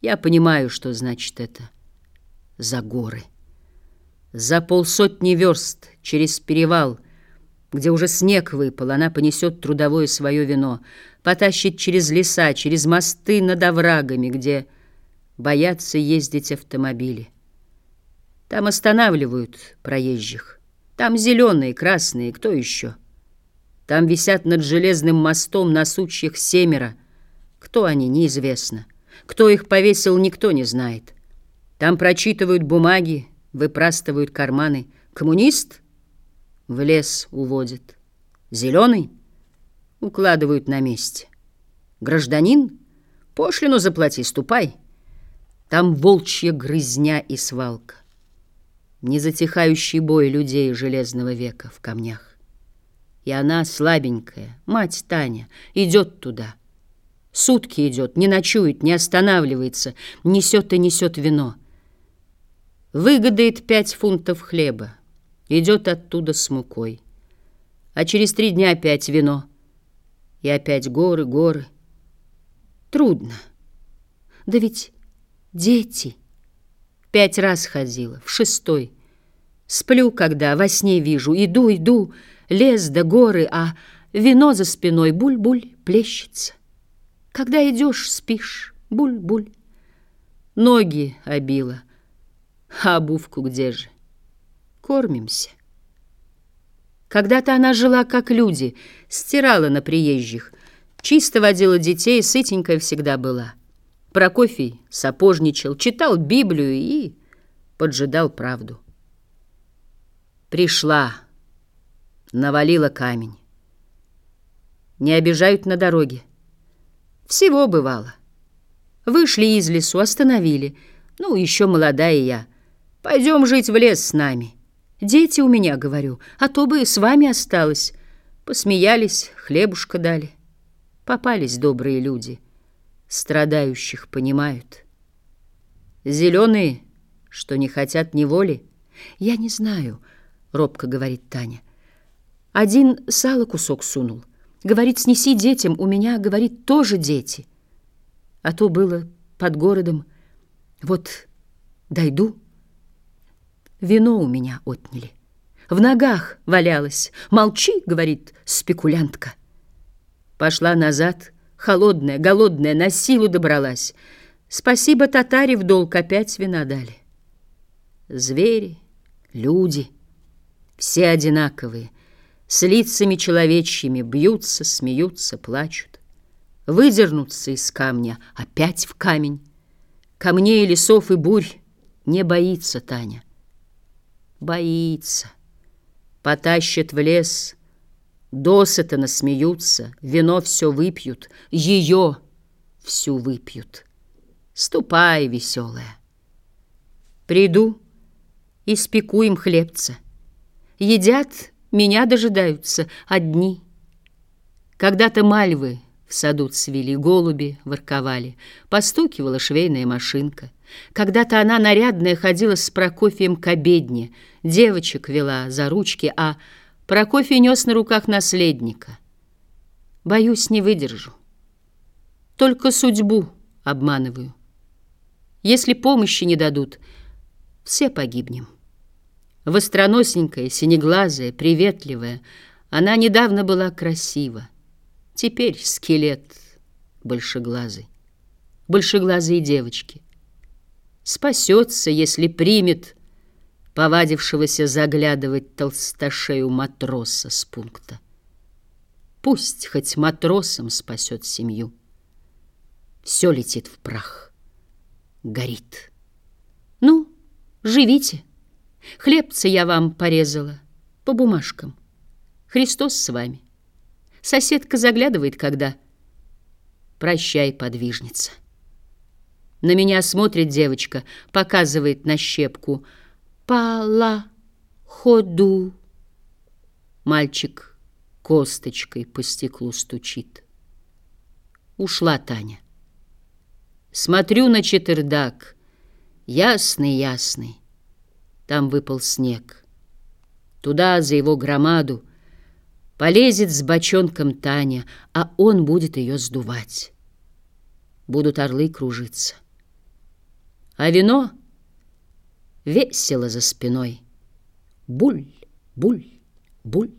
Я понимаю, что значит это. За горы. За полсотни верст через перевал, где уже снег выпал, она понесет трудовое свое вино, потащит через леса, через мосты над оврагами, где боятся ездить автомобили. Там останавливают проезжих. Там зеленые, красные, кто еще? Там висят над железным мостом на сучьях семеро. Кто они, неизвестно. Кто их повесил, никто не знает. Там прочитывают бумаги, выпрастывают карманы. Коммунист в лес уводит. Зеленый укладывают на месте. Гражданин, пошлину заплати, ступай. Там волчья грызня и свалка. Незатихающий бой людей железного века в камнях. И она, слабенькая, мать Таня, идет туда — Сутки идет, не ночует, не останавливается, несет и несет вино. Выгодает пять фунтов хлеба, идет оттуда с мукой. А через три дня опять вино. И опять горы, горы. Трудно. Да ведь дети. Пять раз ходила, в шестой. Сплю, когда во сне вижу, иду, иду, лес да горы, а вино за спиной буль-буль плещется. Когда идешь, спишь, буль-буль. Ноги обила, а обувку где же? Кормимся. Когда-то она жила как люди, стирала на приезжих, чисто водила детей, сытенькая всегда была. Прокофий сапожничал, читал Библию и поджидал правду. Пришла, навалила камень. Не обижают на дороге. Всего бывало. Вышли из лесу, остановили. Ну, еще молодая я. Пойдем жить в лес с нами. Дети у меня, говорю, а то бы с вами осталось. Посмеялись, хлебушка дали. Попались добрые люди. Страдающих понимают. Зеленые, что не хотят неволи. Я не знаю, робко говорит Таня. Один сало кусок сунул. Говорит, снеси детям, у меня, говорит, тоже дети. А то было под городом. Вот дойду. Вино у меня отняли. В ногах валялась. Молчи, говорит спекулянтка. Пошла назад, холодная, голодная, на силу добралась. Спасибо татаре в долг опять вина дали. Звери, люди, все одинаковые — с лицами человечьими бьются, смеются, плачут. Выдернутся из камня, опять в камень. Камней, лесов и бурь не боится Таня. Боится. Потащат в лес, досыта насмеются, вино все выпьют, ее всю выпьют. Ступай, веселая. Приду, испеку им хлебца. Едят меня дожидаются одни. Когда-то мальвы в саду цвели, голуби ворковали, постукивала швейная машинка. Когда-то она нарядная ходила с Прокофием к обедне, девочек вела за ручки, а Прокофий нес на руках наследника. Боюсь, не выдержу. Только судьбу обманываю. Если помощи не дадут, все погибнем. Востроносненькая, синеглазая, приветливая, она недавно была красива. Теперь скелет большеглазый. Большеглазые девочки. Спасется, если примет повадившегося заглядывать толстошею матроса с пункта. Пусть хоть матросом спасет семью. Все летит в прах, горит. Ну, живите. Хлебца я вам порезала по бумажкам. Христос с вами. Соседка заглядывает, когда... Прощай, подвижница. На меня смотрит девочка, показывает на щепку. Пала ходу. Мальчик косточкой по стеклу стучит. Ушла Таня. Смотрю на четырдак, ясный-ясный. Там выпал снег. Туда, за его громаду, полезет с бочонком Таня, а он будет ее сдувать. Будут орлы кружиться. а вино весело за спиной. Буль, буль, буль.